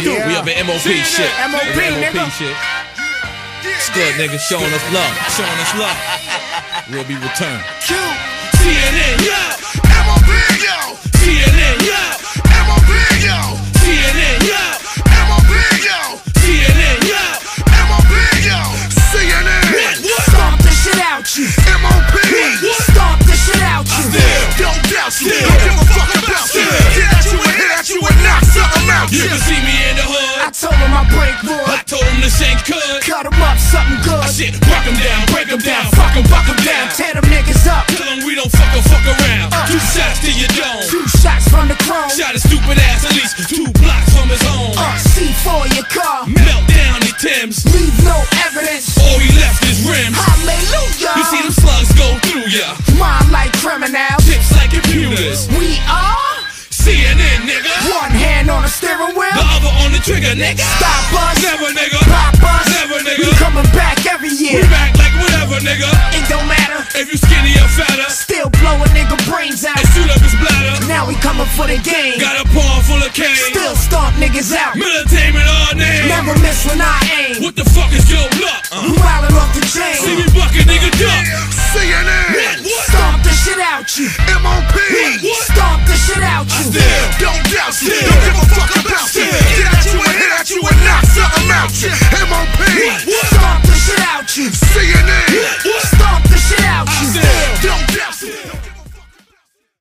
Yeah. We up in MOP CNN, shit. MOP, in nigga. shit. It's good, nigga. Showing us love. Showing us love. We'll be returned. Q. CNN, yo. MOP, yo. CNN, yo. MOP, yo. CNN, yo. MOP, yo. CNN, yo. MOP, yo. CNN. Stomp the shit out you. MOP. Stomp the shit out you. Don't doubt you. Don't from the. Shot his stupid ass at least two blocks from his home. Uh, C4 your car. Melt down the Thames. Leave no evidence. All he left is rims. Hallelujah. You see them slugs go through ya. Mind like criminal. Tips like computers. We are CNN, nigga. one hand on the steering wheel. The other on the trigger, nigga. Stop us. Never, nigga. Pop the game. Got a paw full of cane. Still stomp niggas out. Militainment all name. Never miss when I aim. What the fuck is your luck? Uh. You wildin' off the chain. See me buckin' nigga duck. CNN. What? what? Stomp the shit out you. MOP. What? what? Stomp the shit out you. I still don't doubt you. Still